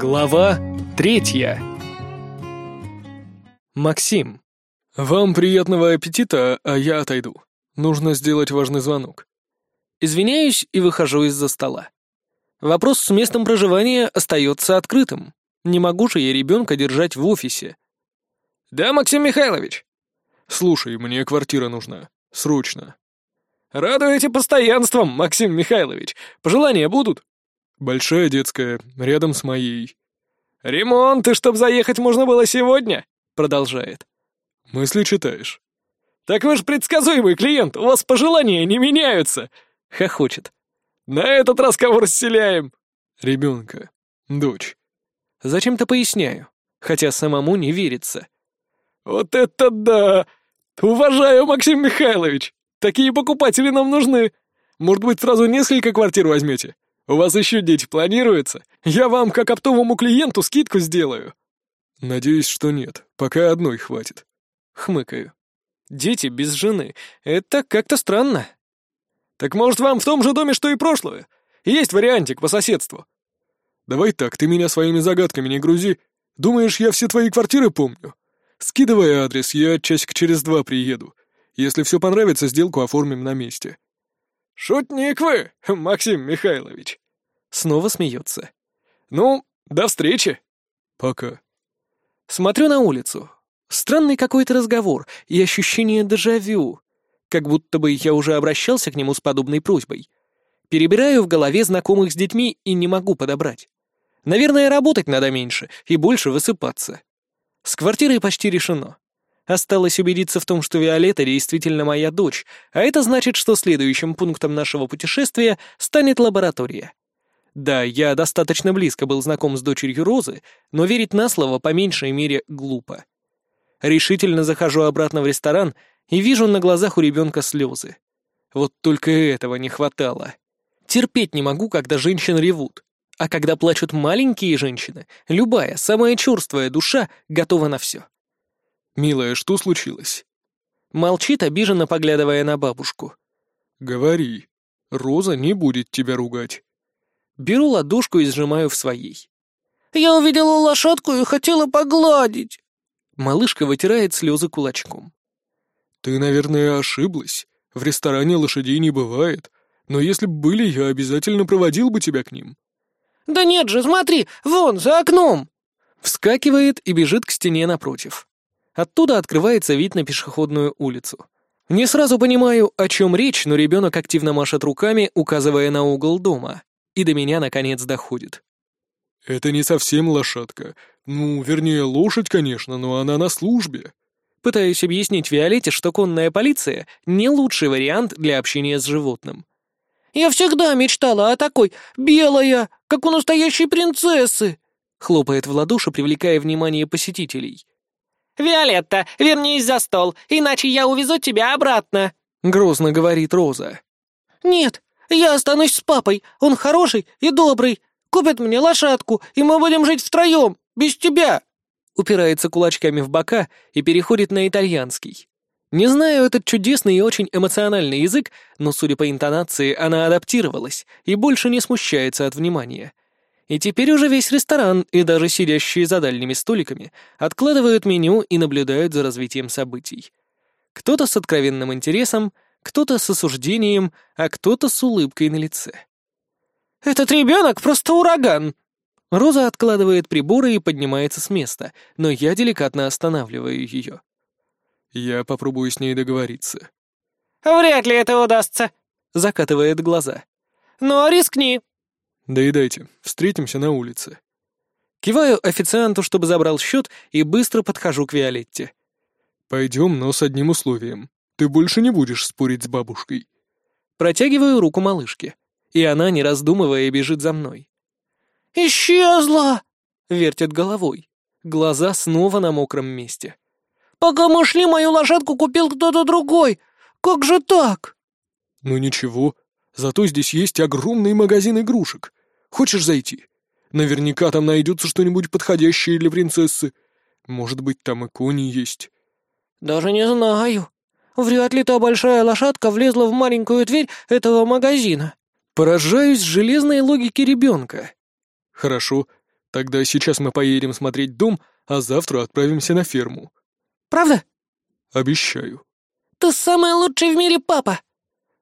Глава третья. Максим. «Вам приятного аппетита, а я отойду. Нужно сделать важный звонок». Извиняюсь и выхожу из-за стола. Вопрос с местом проживания остается открытым. Не могу же я ребенка держать в офисе. «Да, Максим Михайлович». «Слушай, мне квартира нужна. Срочно». «Радуете постоянством, Максим Михайлович. Пожелания будут?» Большая детская, рядом с моей. «Ремонт, и чтоб заехать можно было сегодня?» Продолжает. «Мысли читаешь?» «Так вы же предсказуемый клиент, у вас пожелания не меняются!» Хохочет. «На этот раз кого расселяем?» «Ребенка. Дочь». Зачем-то поясняю, хотя самому не верится. «Вот это да! Уважаю, Максим Михайлович! Такие покупатели нам нужны! Может быть, сразу несколько квартир возьмете? У вас еще дети планируются? Я вам, как оптовому клиенту, скидку сделаю». «Надеюсь, что нет. Пока одной хватит». Хмыкаю. «Дети без жены. Это как-то странно». «Так может, вам в том же доме, что и прошлое? Есть вариантик по соседству». «Давай так, ты меня своими загадками не грузи. Думаешь, я все твои квартиры помню? Скидывай адрес, я часик через два приеду. Если все понравится, сделку оформим на месте». «Шутник вы, Максим Михайлович!» Снова смеется. «Ну, до встречи!» «Пока». Смотрю на улицу. Странный какой-то разговор и ощущение дежавю. Как будто бы я уже обращался к нему с подобной просьбой. Перебираю в голове знакомых с детьми и не могу подобрать. Наверное, работать надо меньше и больше высыпаться. С квартирой почти решено. Осталось убедиться в том, что Виолетта действительно моя дочь, а это значит, что следующим пунктом нашего путешествия станет лаборатория. Да, я достаточно близко был знаком с дочерью Розы, но верить на слово по меньшей мере глупо. Решительно захожу обратно в ресторан и вижу на глазах у ребенка слезы. Вот только этого не хватало. Терпеть не могу, когда женщины ревут. А когда плачут маленькие женщины, любая, самая черствая душа готова на все. «Милая, что случилось?» Молчит, обиженно поглядывая на бабушку. «Говори. Роза не будет тебя ругать». Беру ладошку и сжимаю в своей. «Я увидела лошадку и хотела погладить». Малышка вытирает слезы кулачком. «Ты, наверное, ошиблась. В ресторане лошадей не бывает. Но если бы были, я обязательно проводил бы тебя к ним». «Да нет же, смотри, вон, за окном!» Вскакивает и бежит к стене напротив. Оттуда открывается вид на пешеходную улицу. Не сразу понимаю, о чем речь, но ребенок активно машет руками, указывая на угол дома. И до меня, наконец, доходит. «Это не совсем лошадка. Ну, вернее, лошадь, конечно, но она на службе». Пытаюсь объяснить Виолетте, что конная полиция — не лучший вариант для общения с животным. «Я всегда мечтала о такой, белая, как у настоящей принцессы!» Хлопает в ладоши, привлекая внимание посетителей. «Виолетта, вернись за стол, иначе я увезу тебя обратно», — грозно говорит Роза. «Нет, я останусь с папой, он хороший и добрый. Купит мне лошадку, и мы будем жить втроем, без тебя!» Упирается кулачками в бока и переходит на итальянский. Не знаю этот чудесный и очень эмоциональный язык, но, судя по интонации, она адаптировалась и больше не смущается от внимания. И теперь уже весь ресторан и даже сидящие за дальними столиками откладывают меню и наблюдают за развитием событий. Кто-то с откровенным интересом, кто-то с осуждением, а кто-то с улыбкой на лице. «Этот ребенок просто ураган!» Роза откладывает приборы и поднимается с места, но я деликатно останавливаю ее. «Я попробую с ней договориться». «Вряд ли это удастся», — закатывает глаза. «Но рискни». «Доедайте, встретимся на улице». Киваю официанту, чтобы забрал счет, и быстро подхожу к Виолетте. «Пойдем, но с одним условием. Ты больше не будешь спорить с бабушкой». Протягиваю руку малышке, и она, не раздумывая, бежит за мной. «Исчезла!» — вертит головой. Глаза снова на мокром месте. «Пока мы шли, мою лошадку купил кто-то другой. Как же так?» «Ну ничего, зато здесь есть огромный магазин игрушек. Хочешь зайти? Наверняка там найдется что-нибудь подходящее для принцессы. Может быть, там и кони есть». «Даже не знаю. Вряд ли та большая лошадка влезла в маленькую дверь этого магазина». Поражаюсь железной логике ребенка. «Хорошо. Тогда сейчас мы поедем смотреть дом, а завтра отправимся на ферму. Правда? Обещаю. Ты самый лучший в мире папа.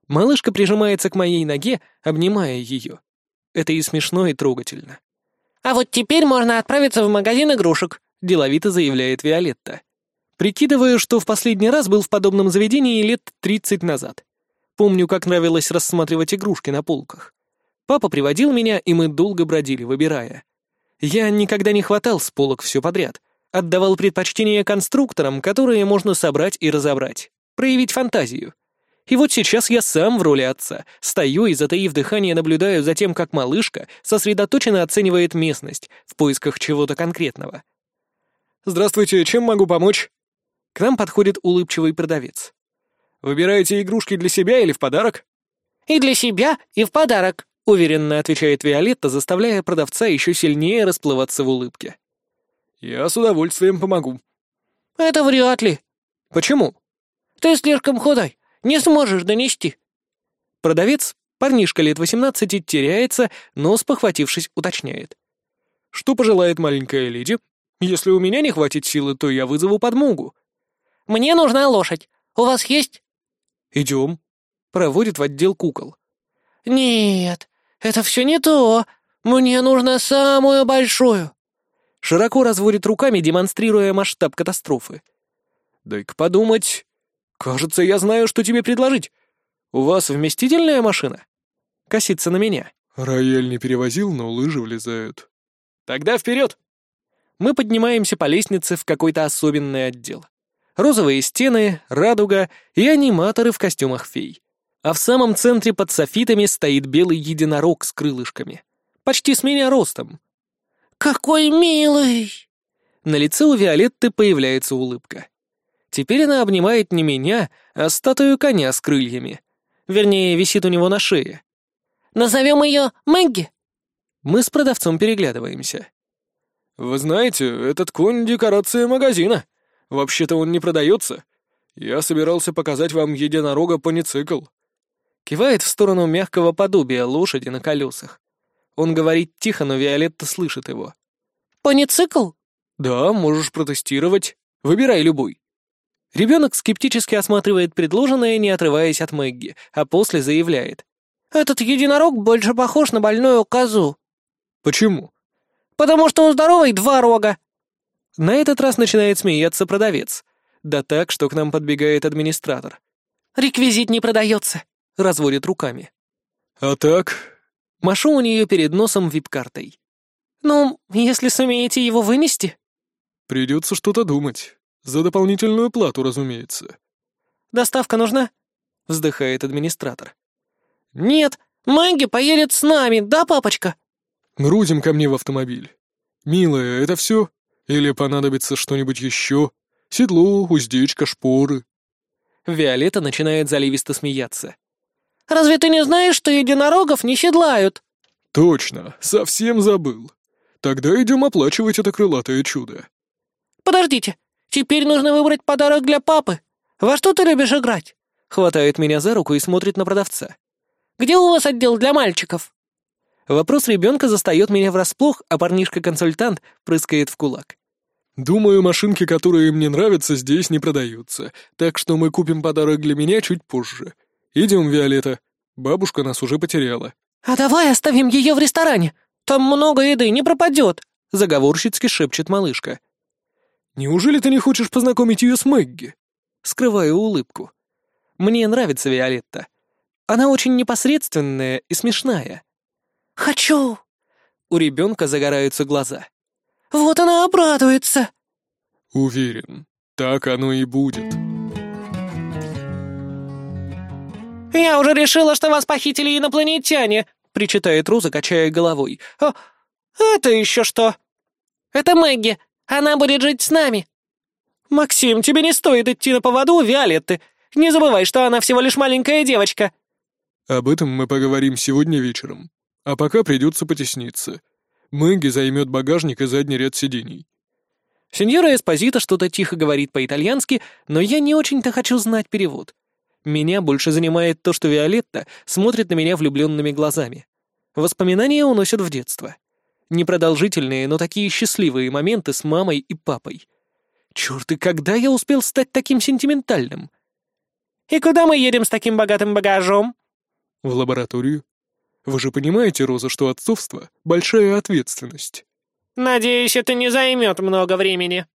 Малышка прижимается к моей ноге, обнимая ее. Это и смешно, и трогательно. А вот теперь можно отправиться в магазин игрушек, деловито заявляет Виолетта. Прикидываю, что в последний раз был в подобном заведении лет 30 назад. Помню, как нравилось рассматривать игрушки на полках. Папа приводил меня, и мы долго бродили, выбирая. Я никогда не хватал с полок все подряд. Отдавал предпочтение конструкторам, которые можно собрать и разобрать. Проявить фантазию. И вот сейчас я сам в роли отца, стою и, затаив дыхание, наблюдаю за тем, как малышка сосредоточенно оценивает местность в поисках чего-то конкретного. «Здравствуйте, чем могу помочь?» К нам подходит улыбчивый продавец. «Выбираете игрушки для себя или в подарок?» «И для себя, и в подарок», — уверенно отвечает Виолетта, заставляя продавца еще сильнее расплываться в улыбке. «Я с удовольствием помогу». «Это вряд ли». «Почему?» «Ты слишком худой. Не сможешь донести». Продавец, парнишка лет восемнадцати, теряется, но, спохватившись, уточняет. «Что пожелает маленькая леди? Если у меня не хватит силы, то я вызову подмогу». «Мне нужна лошадь. У вас есть?» «Идем». Проводит в отдел кукол. «Нет, это все не то. Мне нужно самую большую». Широко разводит руками, демонстрируя масштаб катастрофы. «Дай-ка подумать. «Кажется, я знаю, что тебе предложить. У вас вместительная машина?» Косится на меня. «Рояль не перевозил, но лыжи влезают». «Тогда вперед!» Мы поднимаемся по лестнице в какой-то особенный отдел. Розовые стены, радуга и аниматоры в костюмах фей. А в самом центре под софитами стоит белый единорог с крылышками. Почти с меня ростом. «Какой милый!» На лице у Виолетты появляется улыбка. Теперь она обнимает не меня, а статую коня с крыльями. Вернее, висит у него на шее. «Назовем ее Мэгги?» Мы с продавцом переглядываемся. «Вы знаете, этот конь — декорация магазина. Вообще-то он не продается. Я собирался показать вам единорога-паницикл». Кивает в сторону мягкого подобия лошади на колесах. Он говорит тихо, но Виолетта слышит его. «Паницикл?» «Да, можешь протестировать. Выбирай любой». Ребенок скептически осматривает предложенное, не отрываясь от Мэгги, а после заявляет. «Этот единорог больше похож на больную козу». «Почему?» «Потому что у здоровой два рога». На этот раз начинает смеяться продавец. Да так, что к нам подбегает администратор. «Реквизит не продается», — разводит руками. «А так?» Машу у нее перед носом вип-картой. «Ну, если сумеете его вынести?» «Придется что-то думать». За дополнительную плату, разумеется. «Доставка нужна?» — вздыхает администратор. «Нет, Мэгги поедет с нами, да, папочка?» «Грузим ко мне в автомобиль. Милая, это все? Или понадобится что-нибудь еще? Седло, уздечка, шпоры?» Виолетта начинает заливисто смеяться. «Разве ты не знаешь, что единорогов не седлают?» «Точно, совсем забыл. Тогда идем оплачивать это крылатое чудо». «Подождите, Теперь нужно выбрать подарок для папы. Во что ты любишь играть?» Хватает меня за руку и смотрит на продавца. «Где у вас отдел для мальчиков?» Вопрос ребенка застает меня врасплох, а парнишка-консультант прыскает в кулак. «Думаю, машинки, которые мне нравятся, здесь не продаются, так что мы купим подарок для меня чуть позже. Идем, Виолетта. Бабушка нас уже потеряла». «А давай оставим ее в ресторане. Там много еды, не пропадет», — заговорщицки шепчет малышка. Неужели ты не хочешь познакомить ее с Мэгги?» Скрываю улыбку. Мне нравится Виолетта. Она очень непосредственная и смешная. «Хочу!» У ребенка загораются глаза. «Вот она обрадуется!» «Уверен, так оно и будет». «Я уже решила, что вас похитили инопланетяне!» — причитает Роза, качая головой. «А это еще что?» «Это Мэгги. Она будет жить с нами». «Максим, тебе не стоит идти на поводу у Виолетты. Не забывай, что она всего лишь маленькая девочка». «Об этом мы поговорим сегодня вечером. А пока придется потесниться. Мэгги займет багажник и задний ряд сидений». Сеньора Эспозита что-то тихо говорит по-итальянски, но я не очень-то хочу знать перевод. Меня больше занимает то, что Виолетта смотрит на меня влюбленными глазами. Воспоминания уносят в детство. Непродолжительные, но такие счастливые моменты с мамой и папой. Черт, и когда я успел стать таким сентиментальным? «И куда мы едем с таким богатым багажом?» «В лабораторию. Вы же понимаете, Роза, что отцовство — большая ответственность». «Надеюсь, это не займет много времени».